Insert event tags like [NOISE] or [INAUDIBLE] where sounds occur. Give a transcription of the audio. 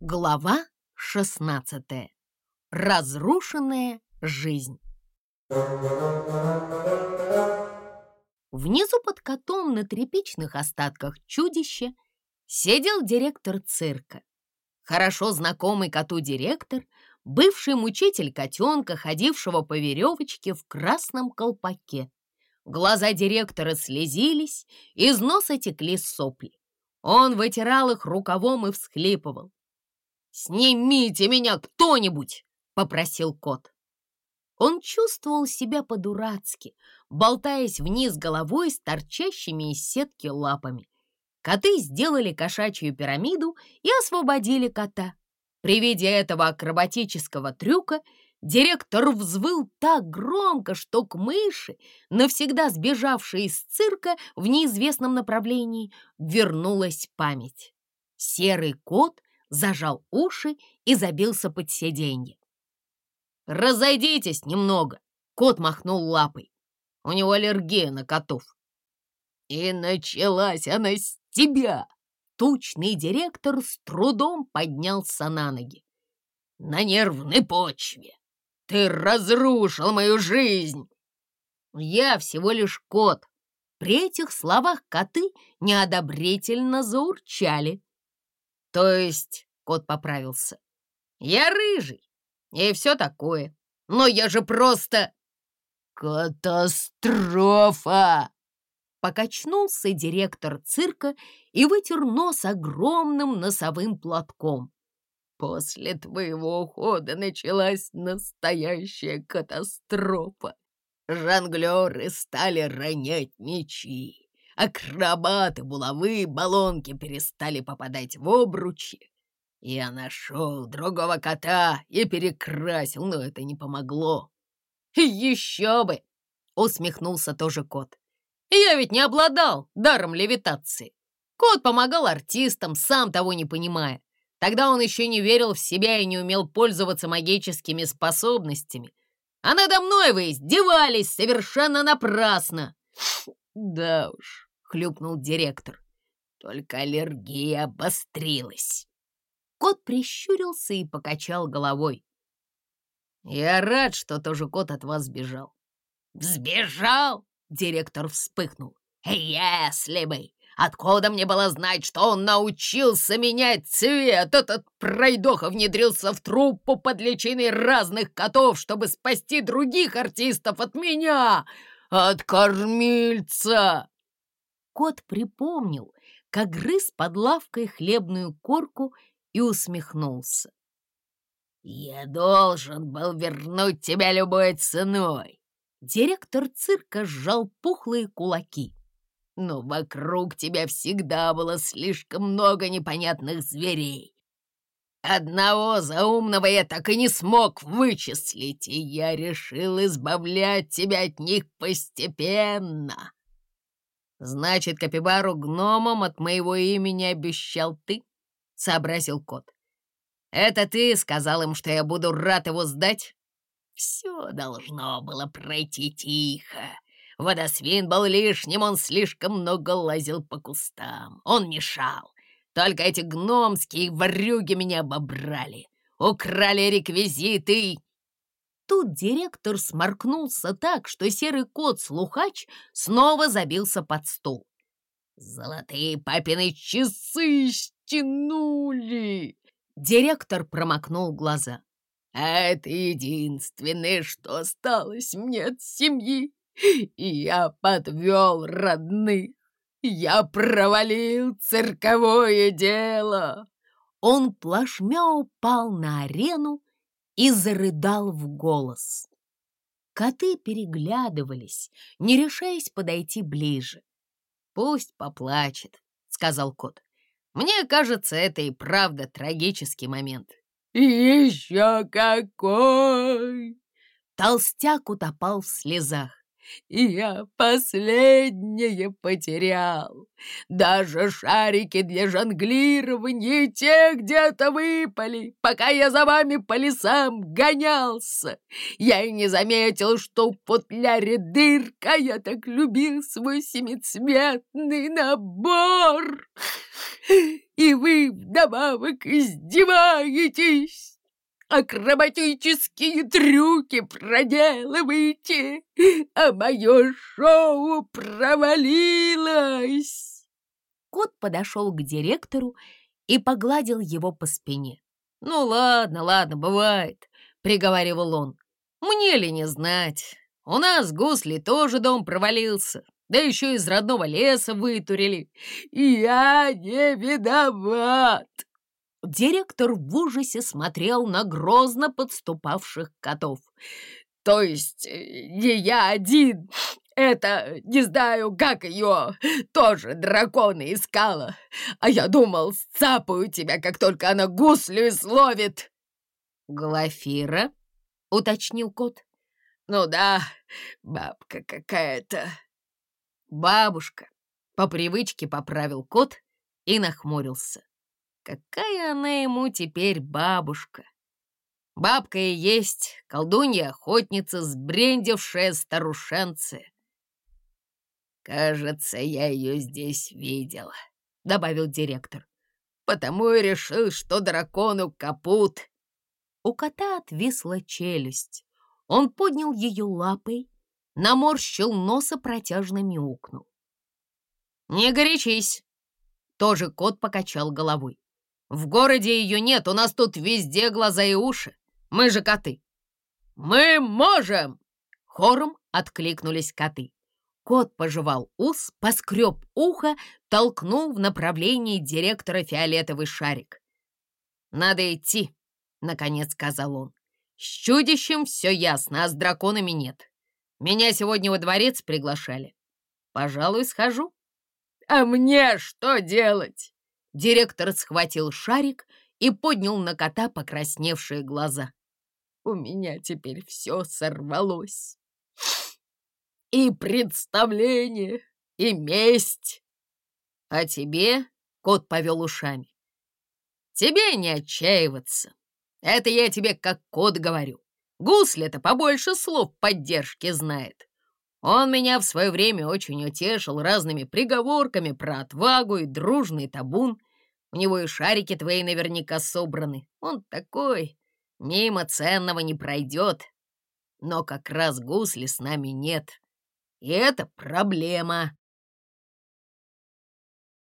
Глава 16. Разрушенная жизнь. Внизу под котом на тряпичных остатках чудища сидел директор цирка. Хорошо знакомый коту директор, бывший мучитель котенка, ходившего по веревочке в красном колпаке. Глаза директора слезились, из носа текли сопли. Он вытирал их рукавом и всхлипывал. «Снимите меня кто-нибудь!» — попросил кот. Он чувствовал себя по-дурацки, болтаясь вниз головой с торчащими из сетки лапами. Коты сделали кошачью пирамиду и освободили кота. При виде этого акробатического трюка директор взвыл так громко, что к мыши, навсегда сбежавшей из цирка в неизвестном направлении, вернулась память. Серый кот зажал уши и забился под сиденье. «Разойдитесь немного!» — кот махнул лапой. У него аллергия на котов. И началась она с тебя! Тучный директор с трудом поднялся на ноги. На нервной почве. Ты разрушил мою жизнь. Я всего лишь кот. При этих словах коты неодобрительно заурчали. То есть, кот поправился, я рыжий и все такое. Но я же просто... Катастрофа! Покачнулся директор цирка и вытер нос огромным носовым платком. После твоего ухода началась настоящая катастрофа. Жонглеры стали ронять мечи. Акробаты, булавы, баллонки перестали попадать в обручи. Я нашел другого кота и перекрасил, но это не помогло. [LAUGHS] Еще бы! Усмехнулся тоже кот. Я ведь не обладал даром левитации. Кот помогал артистам, сам того не понимая. Тогда он еще не верил в себя и не умел пользоваться магическими способностями. А надо мной вы издевались совершенно напрасно. [LAUGHS] Да уж, — хлюпнул директор. Только аллергия обострилась. Кот прищурился и покачал головой. «Я рад, что тоже кот от вас сбежал». «Сбежал?» — директор вспыхнул. «Если бы! Откуда мне было знать, что он научился менять цвет? Этот пройдоха внедрился в труппу под личиной разных котов, чтобы спасти других артистов от меня, от кормильца!» Кот припомнил, как грыз под лавкой хлебную корку и усмехнулся. «Я должен был вернуть тебя любой ценой!» Директор цирка сжал пухлые кулаки. «Но вокруг тебя всегда было слишком много непонятных зверей. Одного заумного я так и не смог вычислить, и я решил избавлять тебя от них постепенно. «Значит, капибару гномом от моего имени обещал ты?» — сообразил кот. «Это ты сказал им, что я буду рад его сдать?» «Все должно было пройти тихо. Водосвин был лишним, он слишком много лазил по кустам. Он мешал. Только эти гномские ворюги меня обобрали, украли реквизиты Тут директор сморкнулся так, что серый кот-слухач снова забился под стол. «Золотые папины часы стянули!» Директор промокнул глаза. «Это единственное, что осталось мне от семьи, я подвел родных. Я провалил цирковое дело!» Он плашмя упал на арену и зарыдал в голос. Коты переглядывались, не решаясь подойти ближе. «Пусть поплачет», — сказал кот. «Мне кажется, это и правда трагический момент». «Еще какой!» Толстяк утопал в слезах. И я последнее потерял. Даже шарики для жонглирования те где-то выпали, пока я за вами по лесам гонялся. Я и не заметил, что в футляре дырка, я так любил свой семицветный набор. И вы вдобавок издеваетесь акробатические трюки проделываете, а мое шоу провалилось!» Кот подошел к директору и погладил его по спине. «Ну ладно, ладно, бывает», — приговаривал он. «Мне ли не знать? У нас гусли тоже дом провалился, да еще из родного леса вытурили. Я не виноват!» Директор в ужасе смотрел на грозно подступавших котов. «То есть э, не я один, это, не знаю, как ее, тоже дракона искала. А я думал, сцапаю тебя, как только она гуслю словит». «Глафира?» — уточнил кот. «Ну да, бабка какая-то». «Бабушка», — по привычке поправил кот и нахмурился. Какая она ему теперь бабушка? Бабка и есть колдунья-охотница, сбрендившая старушенцы. «Кажется, я ее здесь видела», — добавил директор. «Потому и решил, что дракону капут». У кота отвисла челюсть. Он поднял ее лапой, наморщил носа протяжно мяукнул. «Не горячись!» Тоже кот покачал головой. В городе ее нет, у нас тут везде глаза и уши. Мы же коты». «Мы можем!» Хором откликнулись коты. Кот пожевал ус, поскреб ухо, толкнул в направлении директора фиолетовый шарик. «Надо идти», — наконец сказал он. «С чудищем все ясно, а с драконами нет. Меня сегодня во дворец приглашали. Пожалуй, схожу». «А мне что делать?» Директор схватил шарик и поднял на кота покрасневшие глаза. «У меня теперь все сорвалось. И представление, и месть. А тебе, — кот повел ушами, — тебе не отчаиваться. Это я тебе как кот говорю. Гусли-то побольше слов поддержки знает. Он меня в свое время очень утешил разными приговорками про отвагу и дружный табун. У него и шарики твои наверняка собраны. Он такой, мимо ценного не пройдет. Но как раз гусли с нами нет. И это проблема.